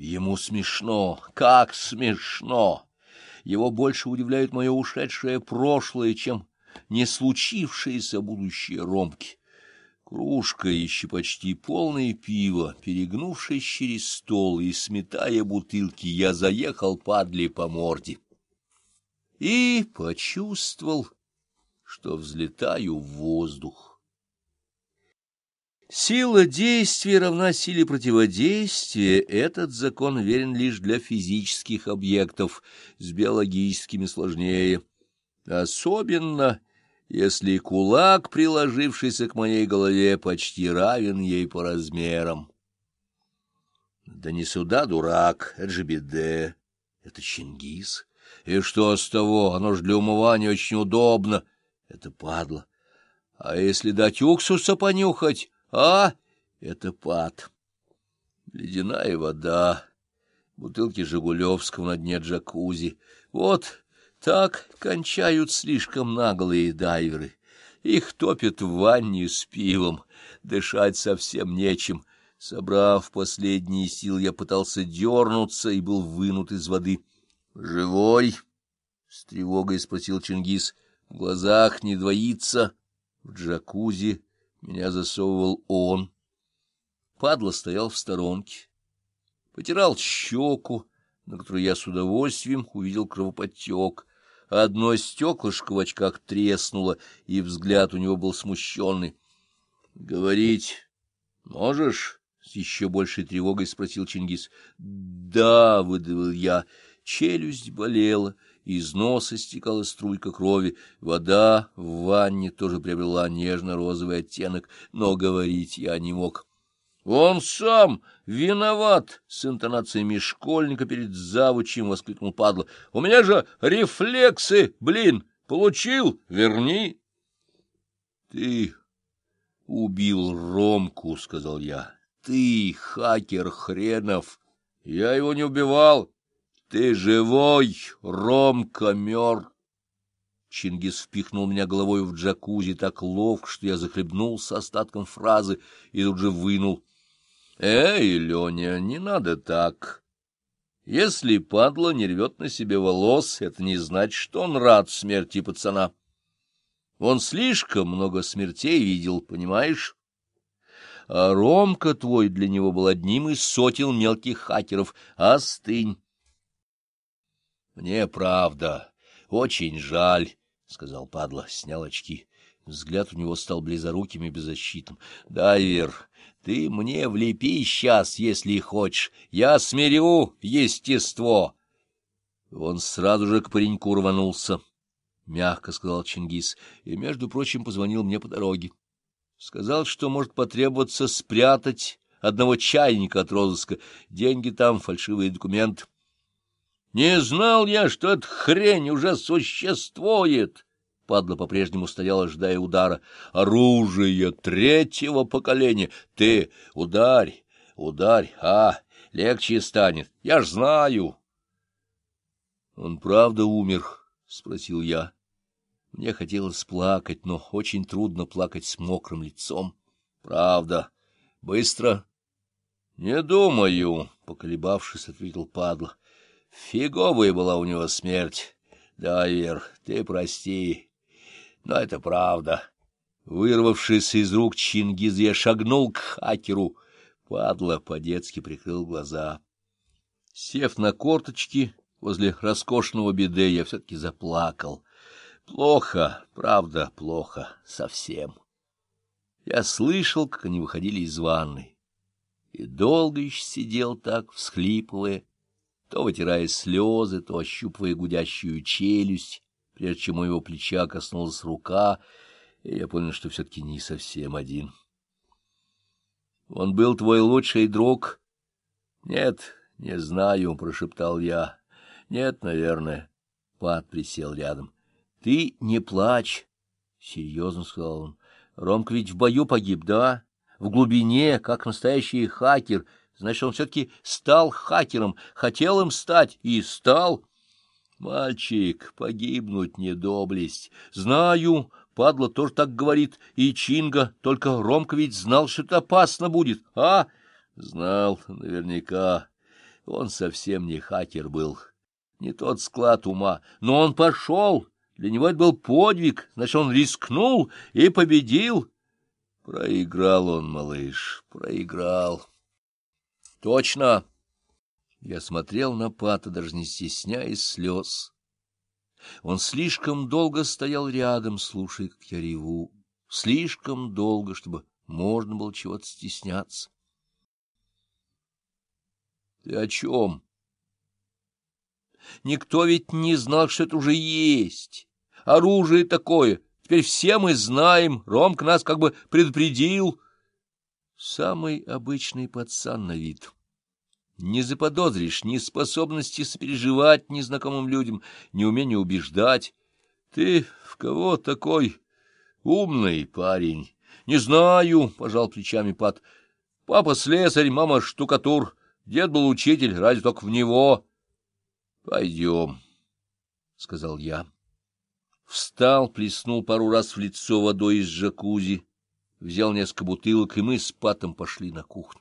Ему смешно, как смешно! Его больше удивляет мое ушедшее прошлое, чем не случившееся будущее Ромки. Кружка, еще почти полное пиво, перегнувшись через стол и сметая бутылки, я заехал падли по морде. И почувствовал, что взлетаю в воздух. Сила действия равна силе противодействия. Этот закон верен лишь для физических объектов, с биологическими сложнее. Особенно, если кулак, приложившийся к моей голове, почти равен ей по размерам. Да не сюда, дурак, беде, это Чингис. И что с того, оно ж для умывания очень удобно. Это падла. А если дать уксуса понюхать... А, это пад. Ледяная вода, бутылки Жигулевского на дне джакузи. Вот так кончают слишком наглые дайверы. Их топят в ванне с пивом, дышать совсем нечем. Собрав последние силы, я пытался дернуться и был вынут из воды. — Живой? — с тревогой спросил Чингис. — В глазах не двоится. В джакузи меня засовывал он. Падла стоял в сторонке, потирал щеку, на которую я с удовольствием увидел кровоподтек. Одно стеклышко в очках треснуло, и взгляд у него был смущенный. — Говорить можешь? — с еще большей тревогой спросил Чингис. — Да, — выдавил я. Челюсть болела. — из носа стекала струйка крови, вода в ванне тоже приобрела нежно-розовый оттенок, но говорить я не мог. — Он сам виноват! — с интонациями школьника перед завучем воскликнул падла. — У меня же рефлексы, блин! Получил? Верни! — Ты убил Ромку, — сказал я. — Ты хакер хренов! Я его не убивал! Ты живой, Ромка мертв. Чингис впихнул меня головой в джакузи так ловко, что я захлебнулся остатком фразы и тут же вынул. — Эй, Леня, не надо так. Если падла не рвет на себе волос, это не значит, что он рад смерти пацана. Он слишком много смертей видел, понимаешь? А Ромка твой для него был одним из сотен мелких хакеров. Остынь. — Мне правда, очень жаль, — сказал падла, снял очки. Взгляд у него стал близоруким и беззащитным. — Дайвер, ты мне влепи сейчас, если хочешь. Я смирю естество. Он сразу же к пареньку рванулся, — мягко сказал Чингис, и, между прочим, позвонил мне по дороге. Сказал, что может потребоваться спрятать одного чайника от розыска. Деньги там, фальшивые документы. Не знал я, что эта хрень уже существует. Падла по-прежнему стояла, ожидая удара. Оружие третьего поколения. Ты ударь, ударь, а, легче станет. Я ж знаю. Он правда умер? — спросил я. Мне хотелось плакать, но очень трудно плакать с мокрым лицом. — Правда. Быстро? — Не думаю, — поколебавшись, ответил падла. Фиговая была у него смерть. Да, Вер, ты прости, но это правда. Вырвавшись из рук Чингиз, я шагнул к хакеру. Падла по-детски прикрыл глаза. Сев на корточки возле роскошного беде, я все-таки заплакал. Плохо, правда, плохо, совсем. Я слышал, как они выходили из ванной, и долго еще сидел так, всхлипывая, то вытирая слезы, то ощупывая гудящую челюсть, прежде чем у его плеча коснулась рука, и я понял, что все-таки не совсем один. — Он был твой лучший друг? — Нет, не знаю, — прошептал я. — Нет, наверное. Пат присел рядом. — Ты не плачь, — серьезно сказал он. — Ромка ведь в бою погиб, да? В глубине, как настоящий хакер — Значит, он все-таки стал хакером, хотел им стать и стал. Мальчик, погибнуть не доблесть. Знаю, падла тоже так говорит, и Чинга, только Ромка ведь знал, что это опасно будет, а? Знал, наверняка. Он совсем не хакер был, не тот склад ума, но он пошел. Для него это был подвиг, значит, он рискнул и победил. Проиграл он, малыш, проиграл. Точно. Я смотрел на Пата, даже не стесняясь слез. Он слишком долго стоял рядом, слушая, как я реву. Слишком долго, чтобы можно было чего-то стесняться. — Ты о чем? Никто ведь не знал, что это уже есть. Оружие такое. Теперь все мы знаем. Ромка нас как бы предупредил. Самый обычный пацан на вид. Не заподозришь ни способности сопереживать незнакомым людям, ни умения убеждать. Ты в кого такой умный парень? Не знаю, — пожал плечами Пат. Папа слесарь, мама штукатур. Дед был учитель, разве только в него. — Пойдем, — сказал я. Встал, плеснул пару раз в лицо водой из джакузи, взял несколько бутылок, и мы с Патом пошли на кухню.